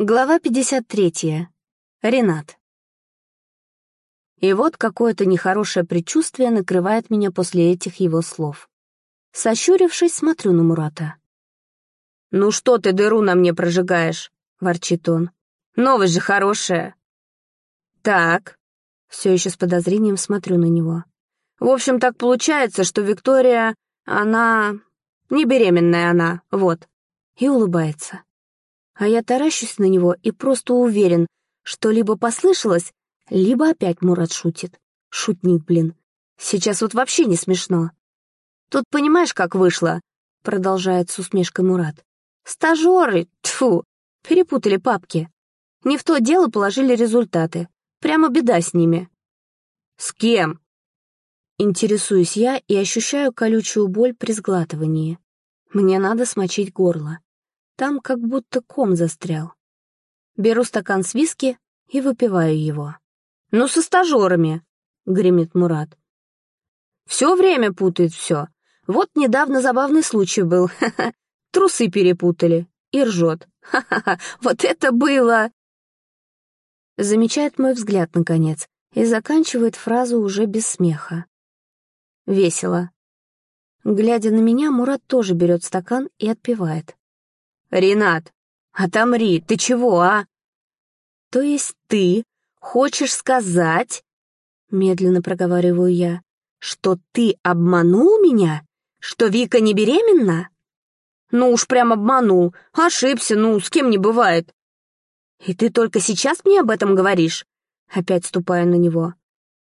Глава 53. Ренат. И вот какое-то нехорошее предчувствие накрывает меня после этих его слов. Сощурившись, смотрю на Мурата. «Ну что ты дыру на мне прожигаешь?» — ворчит он. «Новость же хорошая!» «Так...» — все еще с подозрением смотрю на него. «В общем, так получается, что Виктория, она... не беременная она, вот». И улыбается а я таращусь на него и просто уверен, что либо послышалось, либо опять Мурат шутит. Шутник, блин. Сейчас вот вообще не смешно. Тут понимаешь, как вышло? Продолжает с усмешкой Мурат. Стажеры, тфу, перепутали папки. Не в то дело положили результаты. Прямо беда с ними. С кем? Интересуюсь я и ощущаю колючую боль при сглатывании. Мне надо смочить горло. Там как будто ком застрял. Беру стакан с виски и выпиваю его. «Ну, со стажерами!» — гремит Мурат. «Все время путает все. Вот недавно забавный случай был. Трусы перепутали. И ржет. Ха-ха-ха, вот это было!» Замечает мой взгляд, наконец, и заканчивает фразу уже без смеха. Весело. Глядя на меня, Мурат тоже берет стакан и отпивает. «Ренат, отомри, ты чего, а?» «То есть ты хочешь сказать, — медленно проговариваю я, — что ты обманул меня? Что Вика не беременна?» «Ну уж прям обманул, ошибся, ну, с кем не бывает». «И ты только сейчас мне об этом говоришь?» Опять ступаю на него.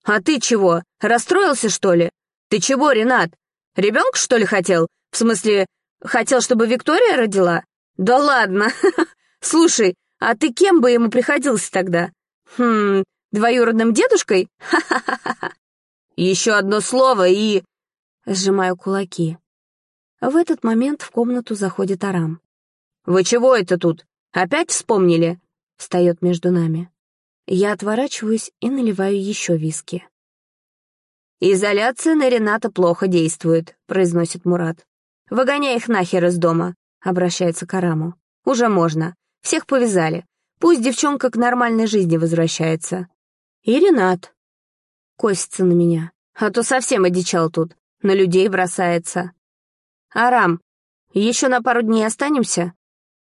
«А ты чего, расстроился, что ли? Ты чего, Ренат? Ребенка, что ли, хотел? В смысле, хотел, чтобы Виктория родила? «Да ладно! Слушай, а ты кем бы ему приходился тогда? Хм, двоюродным дедушкой? Ха-ха-ха! Еще одно слово и...» Сжимаю кулаки. В этот момент в комнату заходит Арам. «Вы чего это тут? Опять вспомнили?» Встает между нами. Я отворачиваюсь и наливаю еще виски. «Изоляция на Рената плохо действует», — произносит Мурат. «Выгоняй их нахер из дома. — обращается к Араму. «Уже можно. Всех повязали. Пусть девчонка к нормальной жизни возвращается». «И Ренат». Косится на меня. А то совсем одичал тут. На людей бросается. «Арам, еще на пару дней останемся?»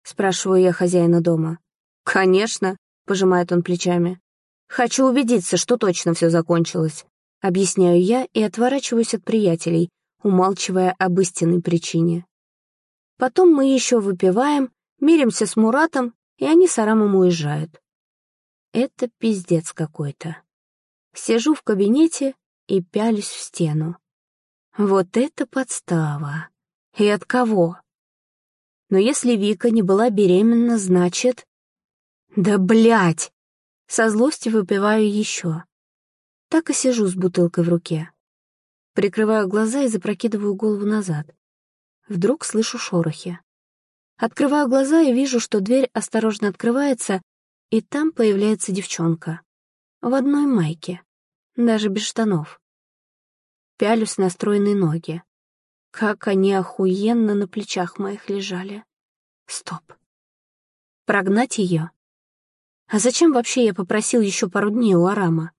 Спрашиваю я хозяина дома. «Конечно», — пожимает он плечами. «Хочу убедиться, что точно все закончилось». Объясняю я и отворачиваюсь от приятелей, умалчивая об истинной причине. Потом мы еще выпиваем, миримся с Муратом, и они с Арамом уезжают. Это пиздец какой-то. Сижу в кабинете и пялюсь в стену. Вот это подстава. И от кого? Но если Вика не была беременна, значит... Да блять! Со злости выпиваю еще. Так и сижу с бутылкой в руке. Прикрываю глаза и запрокидываю голову назад. Вдруг слышу шорохи. Открываю глаза и вижу, что дверь осторожно открывается, и там появляется девчонка. В одной майке, даже без штанов. Пялюсь на стройные ноги. Как они охуенно на плечах моих лежали. Стоп. Прогнать ее? А зачем вообще я попросил еще пару дней у Арама?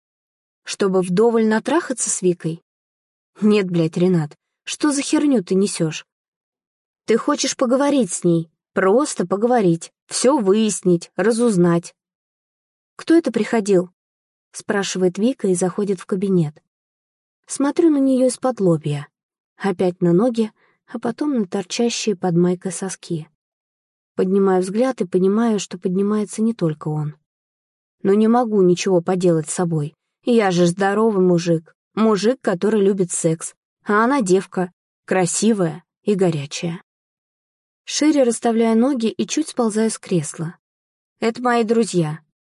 Чтобы вдоволь натрахаться с Викой? Нет, блядь, Ренат, что за херню ты несешь? Ты хочешь поговорить с ней, просто поговорить, все выяснить, разузнать. «Кто это приходил?» — спрашивает Вика и заходит в кабинет. Смотрю на нее из-под лобья. Опять на ноги, а потом на торчащие под майкой соски. Поднимаю взгляд и понимаю, что поднимается не только он. Но не могу ничего поделать с собой. Я же здоровый мужик. Мужик, который любит секс. А она девка, красивая и горячая шире расставляя ноги и чуть сползая с кресла. «Это мои друзья»,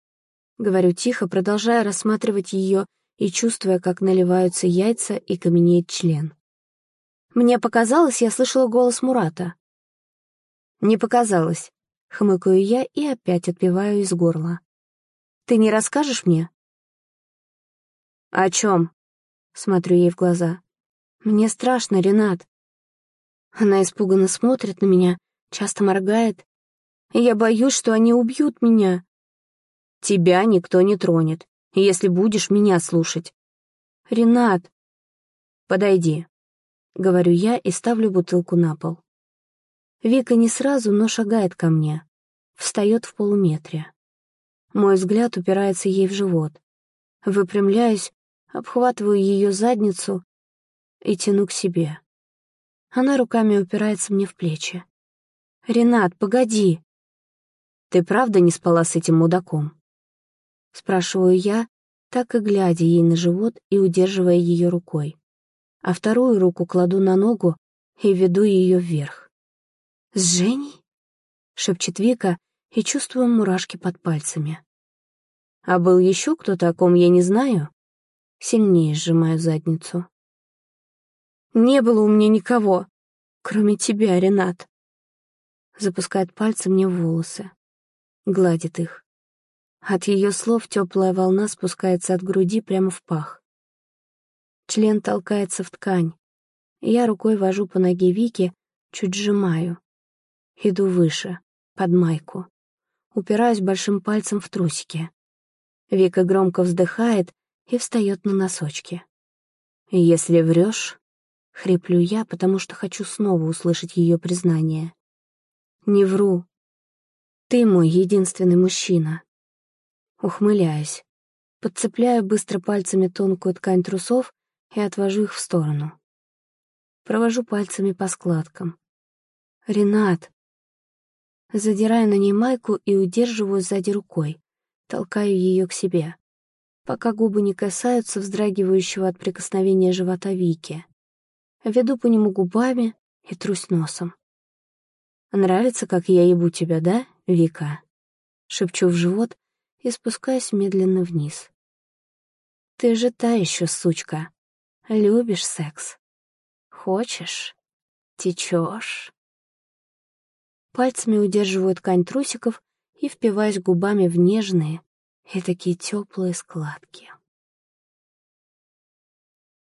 — говорю тихо, продолжая рассматривать ее и чувствуя, как наливаются яйца и каменеет член. Мне показалось, я слышала голос Мурата. «Не показалось», — хмыкаю я и опять отпиваю из горла. «Ты не расскажешь мне?» «О чем?» — смотрю ей в глаза. «Мне страшно, Ренат. Она испуганно смотрит на меня, часто моргает. Я боюсь, что они убьют меня. Тебя никто не тронет, если будешь меня слушать. Ренат, подойди, — говорю я и ставлю бутылку на пол. Вика не сразу, но шагает ко мне, встает в полуметре. Мой взгляд упирается ей в живот. Выпрямляюсь, обхватываю ее задницу и тяну к себе. Она руками упирается мне в плечи. «Ренат, погоди!» «Ты правда не спала с этим мудаком?» Спрашиваю я, так и глядя ей на живот и удерживая ее рукой. А вторую руку кладу на ногу и веду ее вверх. «С Женей?» — шепчет Вика, и чувствую мурашки под пальцами. «А был еще кто-то, о ком я не знаю?» Сильнее сжимаю задницу. «Не было у меня никого, кроме тебя, Ренат». Запускает пальцы мне в волосы, гладит их. От ее слов теплая волна спускается от груди прямо в пах. Член толкается в ткань. Я рукой вожу по ноге Вики, чуть сжимаю. Иду выше, под майку. Упираюсь большим пальцем в трусики. Вика громко вздыхает и встает на носочки. «Если врешь, хриплю я, потому что хочу снова услышать ее признание. «Не вру. Ты мой единственный мужчина». Ухмыляюсь. Подцепляю быстро пальцами тонкую ткань трусов и отвожу их в сторону. Провожу пальцами по складкам. «Ренат!» Задираю на ней майку и удерживаю сзади рукой, толкаю ее к себе, пока губы не касаются вздрагивающего от прикосновения живота Вики. Веду по нему губами и трусь носом. «Нравится, как я ебу тебя, да, Вика?» Шепчу в живот и спускаюсь медленно вниз. «Ты же та еще сучка. Любишь секс. Хочешь? Течешь?» Пальцами удерживаю ткань трусиков и впиваюсь губами в нежные и такие теплые складки.